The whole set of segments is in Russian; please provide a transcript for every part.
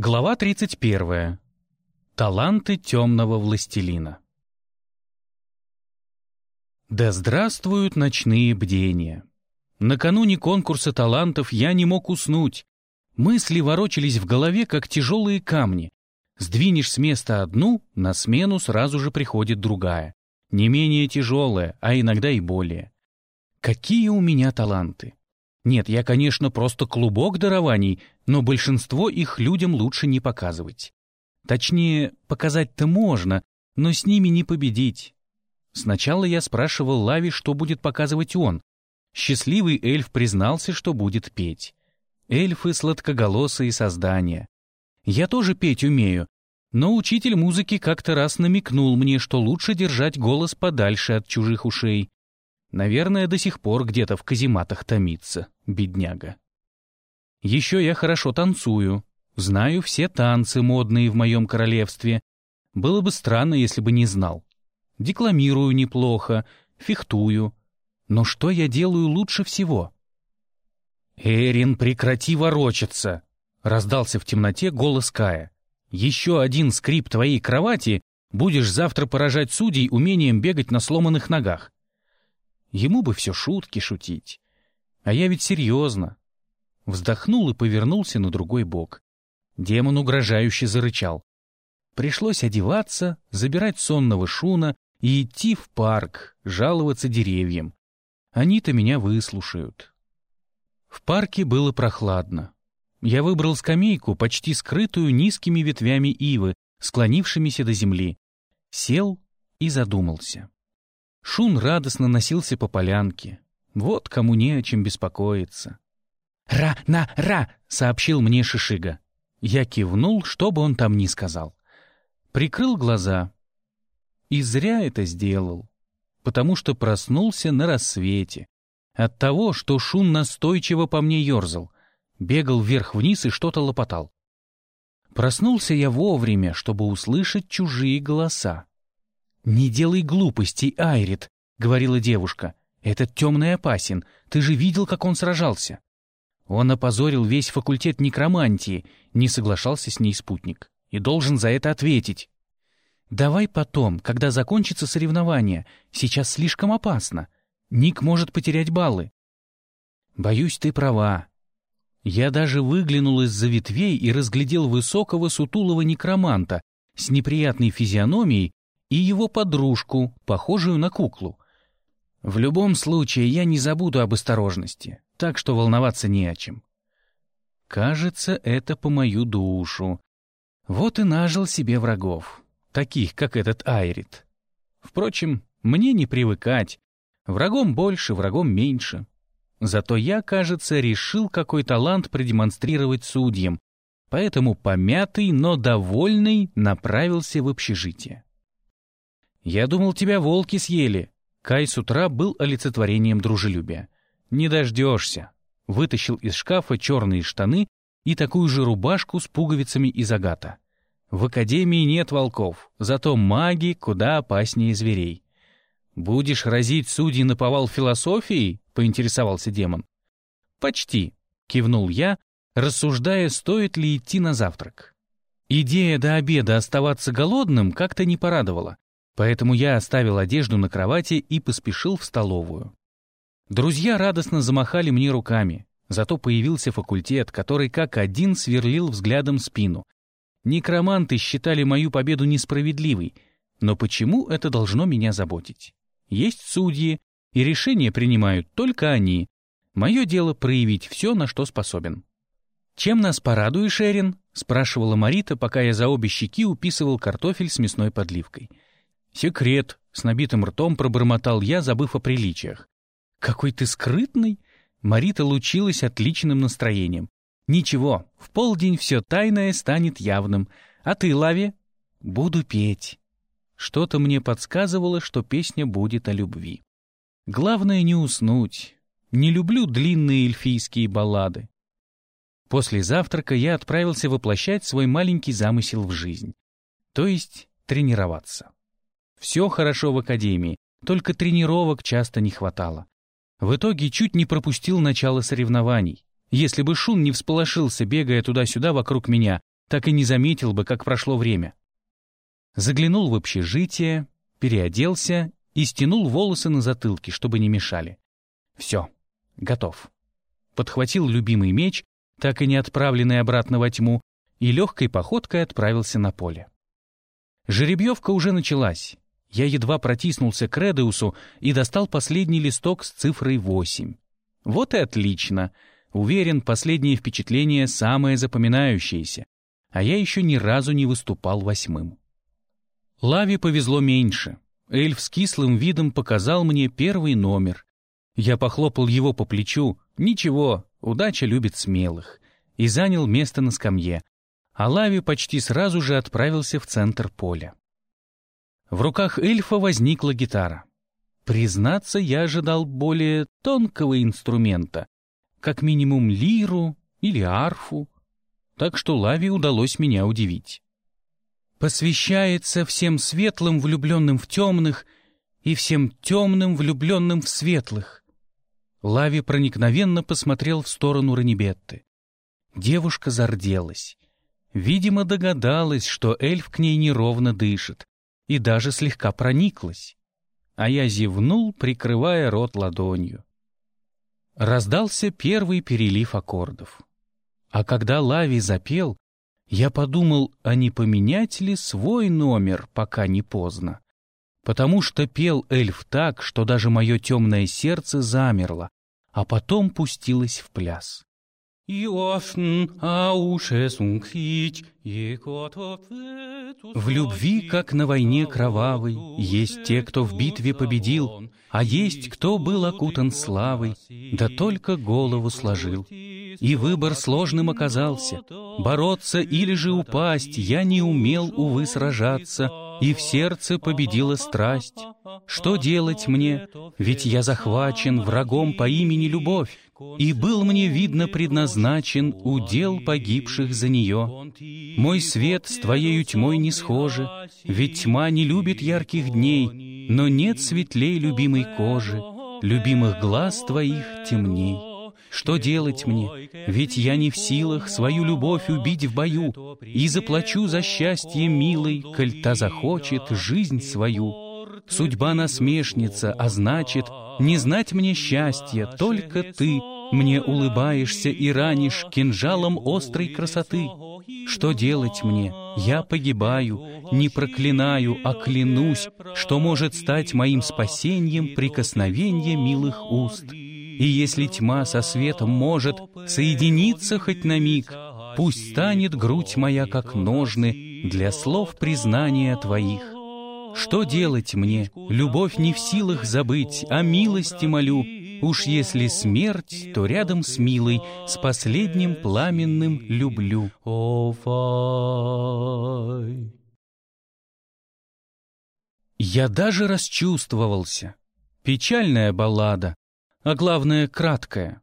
Глава 31. Таланты темного властелина. Да здравствуют ночные бдения. Накануне конкурса талантов я не мог уснуть. Мысли ворочались в голове, как тяжелые камни. Сдвинешь с места одну, на смену сразу же приходит другая. Не менее тяжелая, а иногда и более. Какие у меня таланты? Нет, я, конечно, просто клубок дарований, но большинство их людям лучше не показывать. Точнее, показать-то можно, но с ними не победить. Сначала я спрашивал Лави, что будет показывать он. Счастливый эльф признался, что будет петь. Эльфы — сладкоголосые создания. Я тоже петь умею, но учитель музыки как-то раз намекнул мне, что лучше держать голос подальше от чужих ушей. Наверное, до сих пор где-то в казематах томится, бедняга. Еще я хорошо танцую, знаю все танцы, модные в моем королевстве. Было бы странно, если бы не знал. Декламирую неплохо, фехтую. Но что я делаю лучше всего? «Эрин, прекрати ворочаться!» — раздался в темноте голос Кая. «Еще один скрип твоей кровати, будешь завтра поражать судей умением бегать на сломанных ногах. Ему бы все шутки шутить. А я ведь серьезно. Вздохнул и повернулся на другой бок. Демон угрожающе зарычал. Пришлось одеваться, забирать сонного шуна и идти в парк, жаловаться деревьям. Они-то меня выслушают. В парке было прохладно. Я выбрал скамейку, почти скрытую низкими ветвями ивы, склонившимися до земли. Сел и задумался. Шун радостно носился по полянке. Вот кому не о чем беспокоиться. «Ра-на-ра!» — сообщил мне Шишига. Я кивнул, что бы он там ни сказал. Прикрыл глаза. И зря это сделал, потому что проснулся на рассвете. От того, что Шун настойчиво по мне ерзал, бегал вверх-вниз и что-то лопотал. Проснулся я вовремя, чтобы услышать чужие голоса. «Не делай глупостей, Айрит», — говорила девушка. «Этот темный опасен. Ты же видел, как он сражался». Он опозорил весь факультет некромантии, не соглашался с ней спутник. И должен за это ответить. «Давай потом, когда закончится соревнование. Сейчас слишком опасно. Ник может потерять баллы». «Боюсь, ты права». Я даже выглянул из-за ветвей и разглядел высокого сутулого некроманта с неприятной физиономией и его подружку, похожую на куклу. В любом случае, я не забуду об осторожности, так что волноваться не о чем. Кажется, это по мою душу. Вот и нажил себе врагов, таких, как этот Айрит. Впрочем, мне не привыкать. Врагом больше, врагом меньше. Зато я, кажется, решил какой талант продемонстрировать судьям, поэтому помятый, но довольный направился в общежитие. «Я думал, тебя волки съели». Кай с утра был олицетворением дружелюбия. «Не дождешься». Вытащил из шкафа черные штаны и такую же рубашку с пуговицами из агата. В академии нет волков, зато маги куда опаснее зверей. «Будешь разить судьи на повал философией?» — поинтересовался демон. «Почти», — кивнул я, рассуждая, стоит ли идти на завтрак. Идея до обеда оставаться голодным как-то не порадовала. Поэтому я оставил одежду на кровати и поспешил в столовую. Друзья радостно замахали мне руками, зато появился факультет, который как один сверлил взглядом спину. Некроманты считали мою победу несправедливой, но почему это должно меня заботить? Есть судьи, и решения принимают только они. Мое дело проявить все, на что способен. «Чем нас порадуешь, Эрин?» — спрашивала Марита, пока я за обе щеки уписывал картофель с мясной подливкой. «Секрет», — с набитым ртом пробормотал я, забыв о приличиях. «Какой ты скрытный!» Марита лучилась отличным настроением. «Ничего, в полдень все тайное станет явным. А ты, Лави?» «Буду петь». Что-то мне подсказывало, что песня будет о любви. Главное не уснуть. Не люблю длинные эльфийские баллады. После завтрака я отправился воплощать свой маленький замысел в жизнь. То есть тренироваться. Все хорошо в академии, только тренировок часто не хватало. В итоге чуть не пропустил начало соревнований. Если бы Шун не всполошился, бегая туда-сюда вокруг меня, так и не заметил бы, как прошло время. Заглянул в общежитие, переоделся и стянул волосы на затылке, чтобы не мешали. Все, готов. Подхватил любимый меч, так и не отправленный обратно во тьму, и легкой походкой отправился на поле. Жеребьевка уже началась. Я едва протиснулся к Редеусу и достал последний листок с цифрой 8. Вот и отлично. Уверен, последнее впечатление самое запоминающееся. А я еще ни разу не выступал восьмым. Лаве повезло меньше. Эльф с кислым видом показал мне первый номер. Я похлопал его по плечу. Ничего, удача любит смелых. И занял место на скамье. А Лави почти сразу же отправился в центр поля. В руках эльфа возникла гитара. Признаться, я ожидал более тонкого инструмента, как минимум лиру или арфу, так что Лави удалось меня удивить. Посвящается всем светлым, влюбленным в темных, и всем темным, влюбленным в светлых. Лави проникновенно посмотрел в сторону Ранибетты. Девушка зарделась. Видимо, догадалась, что эльф к ней неровно дышит, и даже слегка прониклась. А я зевнул, прикрывая рот ладонью. Раздался первый перелив аккордов. А когда Лави запел, я подумал, а не поменять ли свой номер, пока не поздно. Потому что пел эльф так, что даже мое темное сердце замерло, а потом пустилось в пляс. В любви, как на войне кровавой, есть те, кто в битве победил, а есть, кто был окутан славой, да только голову сложил. И выбор сложным оказался. Бороться или же упасть, я не умел, увы, сражаться, и в сердце победила страсть. Что делать мне? Ведь я захвачен врагом по имени Любовь. И был мне, видно, предназначен удел погибших за нее. Мой свет с твоею тьмой не схожи, ведь тьма не любит ярких дней, но нет светлей любимой кожи, любимых глаз твоих темней. Что делать мне? Ведь я не в силах свою любовь убить в бою, и заплачу за счастье милой, коль та захочет жизнь свою. Судьба насмешница, а значит, не знать мне счастья, только ты мне улыбаешься и ранишь кинжалом острой красоты. Что делать мне? Я погибаю, не проклинаю, а клянусь, что может стать моим спасением прикосновение милых уст. И если тьма со светом может соединиться хоть на миг, пусть станет грудь моя как ножны для слов признания твоих. Что делать мне? Любовь не в силах забыть, а милости молю. Уж если смерть, то рядом с милой, с последним пламенным люблю. Я даже расчувствовался. Печальная баллада, а главное, краткая.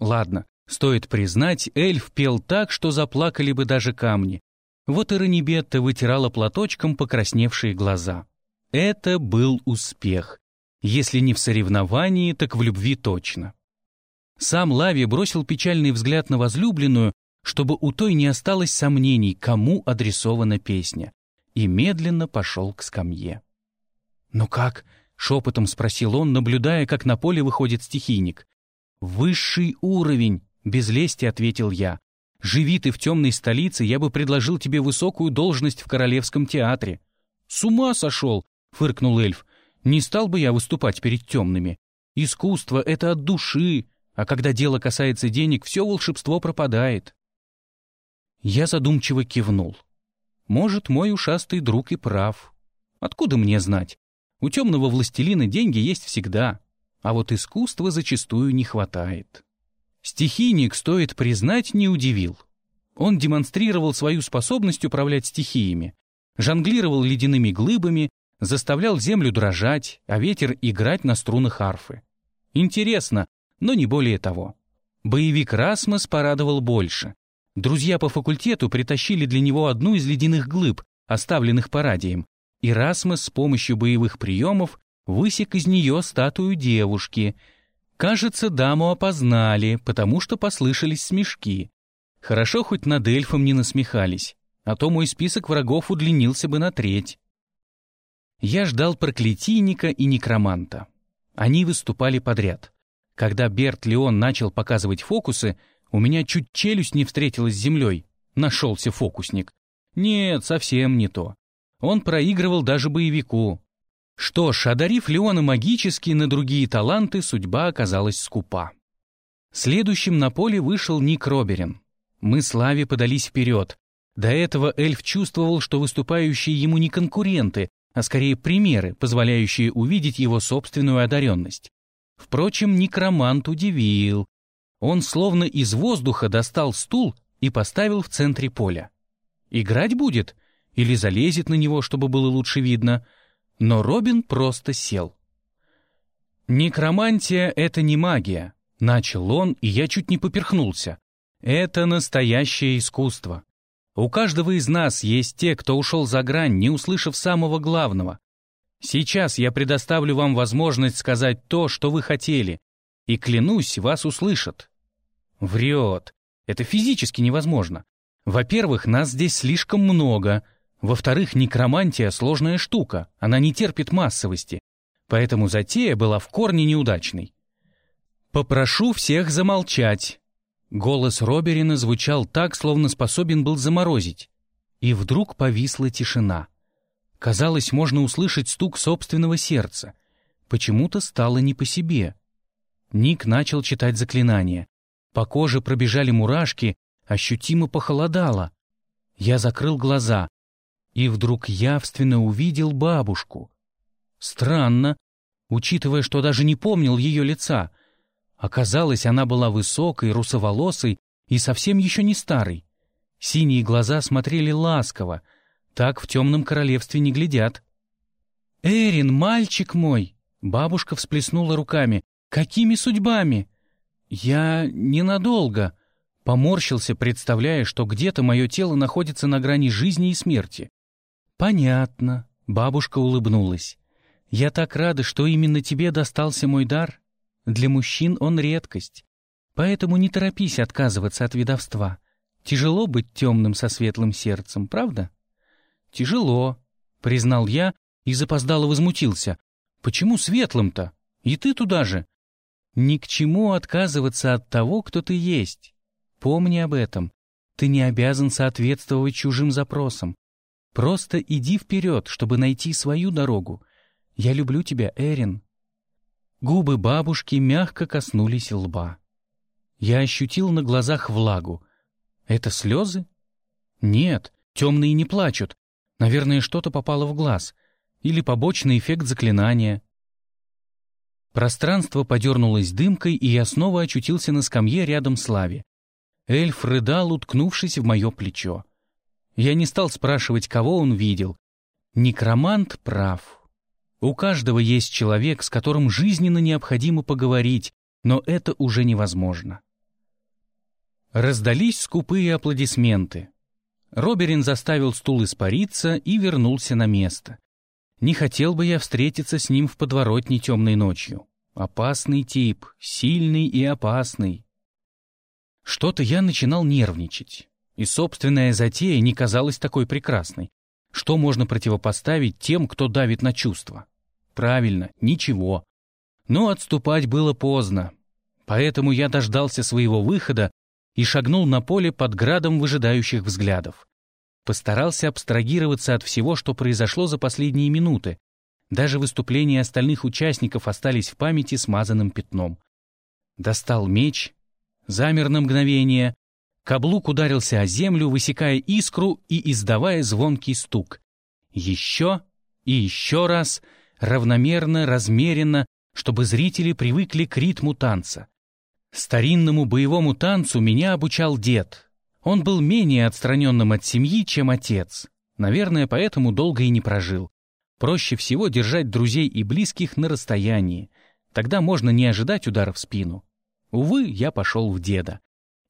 Ладно, стоит признать, эльф пел так, что заплакали бы даже камни. Вот и Ранибетта вытирала платочком покрасневшие глаза. Это был успех. Если не в соревновании, так в любви точно. Сам Лави бросил печальный взгляд на возлюбленную, чтобы у той не осталось сомнений, кому адресована песня, и медленно пошел к скамье. «Ну как?» — шепотом спросил он, наблюдая, как на поле выходит стихийник. «Высший уровень», — без лести ответил я. Живи ты в темной столице, я бы предложил тебе высокую должность в Королевском театре». «С ума сошел!» — фыркнул эльф. «Не стал бы я выступать перед темными. Искусство — это от души, а когда дело касается денег, все волшебство пропадает». Я задумчиво кивнул. «Может, мой ушастый друг и прав. Откуда мне знать? У темного властелина деньги есть всегда, а вот искусства зачастую не хватает». Стихийник, стоит признать, не удивил. Он демонстрировал свою способность управлять стихиями, жонглировал ледяными глыбами, заставлял землю дрожать, а ветер играть на струнах арфы. Интересно, но не более того. Боевик Расмос порадовал больше. Друзья по факультету притащили для него одну из ледяных глыб, оставленных парадием, и Расмос с помощью боевых приемов высек из нее статую девушки — Кажется, даму опознали, потому что послышались смешки. Хорошо, хоть над эльфом не насмехались. а то мой список врагов удлинился бы на треть. Я ждал проклятийника и некроманта. Они выступали подряд. Когда Берт Леон начал показывать фокусы, у меня чуть челюсть не встретилась с землей. Нашелся фокусник. Нет, совсем не то. Он проигрывал даже боевику. Что ж, одарив Леона магически на другие таланты, судьба оказалась скупа. Следующим на поле вышел Ник Роберин. Мы с Лави подались вперед. До этого эльф чувствовал, что выступающие ему не конкуренты, а скорее примеры, позволяющие увидеть его собственную одаренность. Впрочем, некромант удивил. Он словно из воздуха достал стул и поставил в центре поля. Играть будет? Или залезет на него, чтобы было лучше видно? Но Робин просто сел. «Некромантия — это не магия», — начал он, и я чуть не поперхнулся. «Это настоящее искусство. У каждого из нас есть те, кто ушел за грань, не услышав самого главного. Сейчас я предоставлю вам возможность сказать то, что вы хотели, и, клянусь, вас услышат. Врет. Это физически невозможно. Во-первых, нас здесь слишком много. Во-вторых, некромантия — сложная штука, она не терпит массовости. Поэтому затея была в корне неудачной. Попрошу всех замолчать. Голос Роберина звучал так, словно способен был заморозить. И вдруг повисла тишина. Казалось, можно услышать стук собственного сердца. Почему-то стало не по себе. Ник начал читать заклинание. По коже пробежали мурашки, ощутимо похолодало. Я закрыл глаза и вдруг явственно увидел бабушку. Странно, учитывая, что даже не помнил ее лица — Оказалось, она была высокой, русоволосой и совсем еще не старой. Синие глаза смотрели ласково, так в темном королевстве не глядят. «Эрин, мальчик мой!» Бабушка всплеснула руками. «Какими судьбами?» «Я ненадолго», — поморщился, представляя, что где-то мое тело находится на грани жизни и смерти. «Понятно», — бабушка улыбнулась. «Я так рада, что именно тебе достался мой дар. Для мужчин он редкость. Поэтому не торопись отказываться от ведовства. Тяжело быть темным со светлым сердцем, правда? Тяжело, признал я и запоздало возмутился. Почему светлым-то? И ты туда же. Ни к чему отказываться от того, кто ты есть. Помни об этом. Ты не обязан соответствовать чужим запросам. Просто иди вперед, чтобы найти свою дорогу. Я люблю тебя, Эрин. Губы бабушки мягко коснулись лба. Я ощутил на глазах влагу. Это слезы? Нет, темные не плачут. Наверное, что-то попало в глаз. Или побочный эффект заклинания. Пространство подернулось дымкой, и я снова очутился на скамье рядом с Лави. Эльф рыдал, уткнувшись в мое плечо. Я не стал спрашивать, кого он видел. Некромант прав. У каждого есть человек, с которым жизненно необходимо поговорить, но это уже невозможно. Раздались скупые аплодисменты. Роберин заставил стул испариться и вернулся на место. Не хотел бы я встретиться с ним в подворотне темной ночью. Опасный тип, сильный и опасный. Что-то я начинал нервничать, и собственная затея не казалась такой прекрасной. Что можно противопоставить тем, кто давит на чувства? Правильно, ничего. Но отступать было поздно. Поэтому я дождался своего выхода и шагнул на поле под градом выжидающих взглядов. Постарался абстрагироваться от всего, что произошло за последние минуты. Даже выступления остальных участников остались в памяти смазанным пятном. Достал меч, замер на мгновение, Каблук ударился о землю, высекая искру и издавая звонкий стук. Еще и еще раз, равномерно, размеренно, чтобы зрители привыкли к ритму танца. Старинному боевому танцу меня обучал дед. Он был менее отстраненным от семьи, чем отец. Наверное, поэтому долго и не прожил. Проще всего держать друзей и близких на расстоянии. Тогда можно не ожидать удара в спину. Увы, я пошел в деда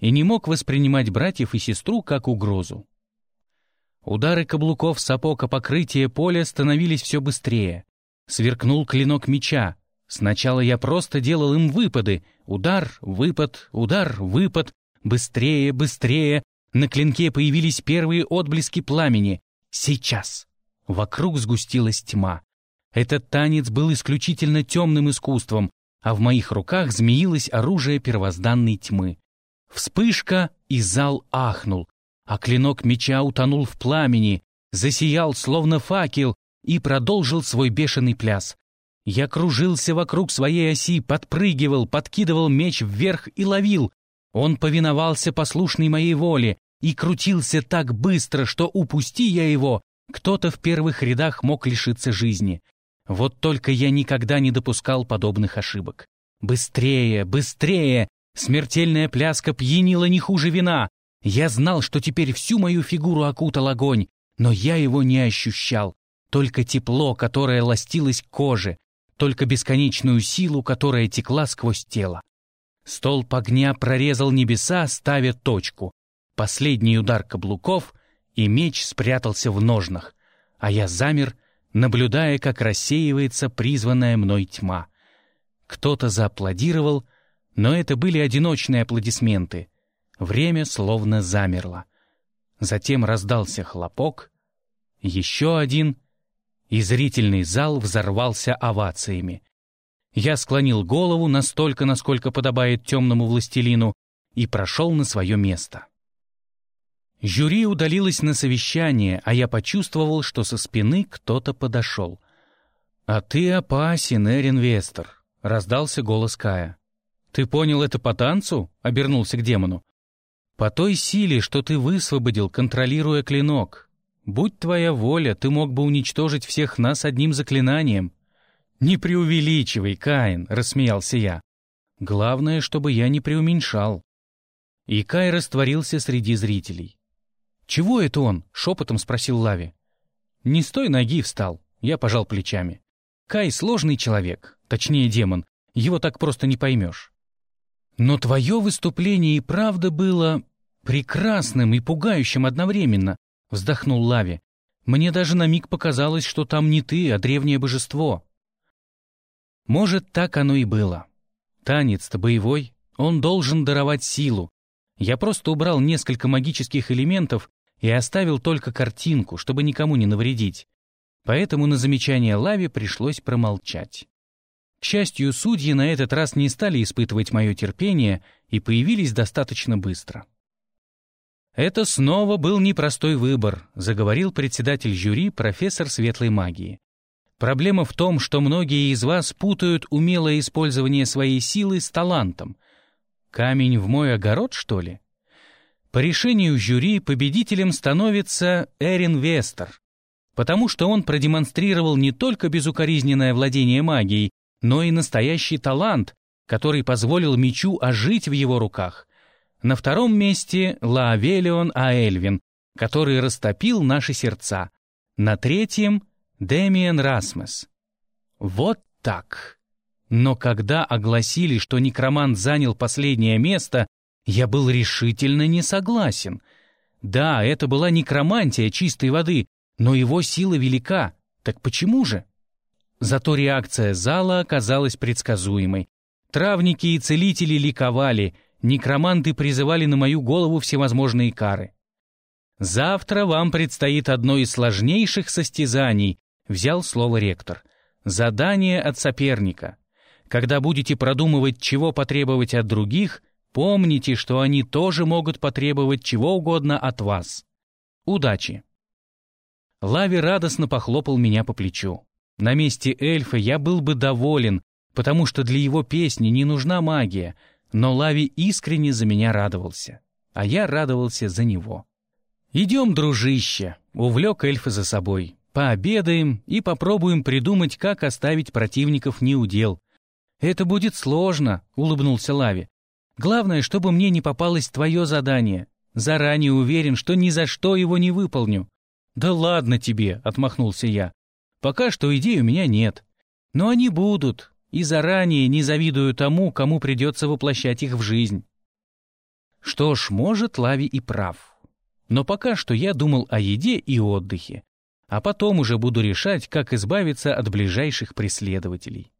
и не мог воспринимать братьев и сестру как угрозу. Удары каблуков сапог о покрытие поля становились все быстрее. Сверкнул клинок меча. Сначала я просто делал им выпады. Удар, выпад, удар, выпад. Быстрее, быстрее. На клинке появились первые отблески пламени. Сейчас. Вокруг сгустилась тьма. Этот танец был исключительно темным искусством, а в моих руках змеилось оружие первозданной тьмы. Вспышка, и зал ахнул, а клинок меча утонул в пламени, засиял, словно факел, и продолжил свой бешеный пляс. Я кружился вокруг своей оси, подпрыгивал, подкидывал меч вверх и ловил. Он повиновался послушной моей воле и крутился так быстро, что, упусти я его, кто-то в первых рядах мог лишиться жизни. Вот только я никогда не допускал подобных ошибок. Быстрее, быстрее! Смертельная пляска пьянила не хуже вина. Я знал, что теперь всю мою фигуру окутал огонь, но я его не ощущал. Только тепло, которое ластилось к коже, только бесконечную силу, которая текла сквозь тело. Столб огня прорезал небеса, ставя точку. Последний удар каблуков, и меч спрятался в ножнах, а я замер, наблюдая, как рассеивается призванная мной тьма. Кто-то зааплодировал, но это были одиночные аплодисменты. Время словно замерло. Затем раздался хлопок, еще один, и зрительный зал взорвался овациями. Я склонил голову настолько, насколько подобает темному властелину, и прошел на свое место. Жюри удалилось на совещание, а я почувствовал, что со спины кто-то подошел. «А ты опасен, Эринвестор», — раздался голос Кая. «Ты понял это по танцу?» — обернулся к демону. «По той силе, что ты высвободил, контролируя клинок. Будь твоя воля, ты мог бы уничтожить всех нас одним заклинанием». «Не преувеличивай, Каин», — рассмеялся я. «Главное, чтобы я не преуменьшал». И Кай растворился среди зрителей. «Чего это он?» — шепотом спросил Лави. «Не с той ноги встал», — я пожал плечами. «Кай сложный человек, точнее демон, его так просто не поймешь». «Но твое выступление и правда было прекрасным и пугающим одновременно», — вздохнул Лави. «Мне даже на миг показалось, что там не ты, а древнее божество». Может, так оно и было. Танец-то боевой, он должен даровать силу. Я просто убрал несколько магических элементов и оставил только картинку, чтобы никому не навредить. Поэтому на замечание Лави пришлось промолчать. К счастью, судьи на этот раз не стали испытывать мое терпение и появились достаточно быстро. «Это снова был непростой выбор», — заговорил председатель жюри, профессор светлой магии. «Проблема в том, что многие из вас путают умелое использование своей силы с талантом. Камень в мой огород, что ли?» По решению жюри победителем становится Эрин Вестер, потому что он продемонстрировал не только безукоризненное владение магией, но и настоящий талант, который позволил мечу ожить в его руках. На втором месте Лаавелион Аэльвин, который растопил наши сердца. На третьем — Демиан Расмес. Вот так. Но когда огласили, что некромант занял последнее место, я был решительно не согласен. Да, это была некромантия чистой воды, но его сила велика. Так почему же? Зато реакция зала оказалась предсказуемой. Травники и целители ликовали, некроманты призывали на мою голову всевозможные кары. «Завтра вам предстоит одно из сложнейших состязаний», — взял слово ректор. «Задание от соперника. Когда будете продумывать, чего потребовать от других, Помните, что они тоже могут потребовать чего угодно от вас. Удачи!» Лави радостно похлопал меня по плечу. На месте эльфа я был бы доволен, потому что для его песни не нужна магия, но Лави искренне за меня радовался, а я радовался за него. «Идем, дружище!» — увлек эльфа за собой. «Пообедаем и попробуем придумать, как оставить противников неудел». «Это будет сложно», — улыбнулся Лави. Главное, чтобы мне не попалось твое задание. Заранее уверен, что ни за что его не выполню». «Да ладно тебе», — отмахнулся я. «Пока что идей у меня нет. Но они будут, и заранее не завидую тому, кому придется воплощать их в жизнь». Что ж, может, Лави и прав. Но пока что я думал о еде и отдыхе, а потом уже буду решать, как избавиться от ближайших преследователей.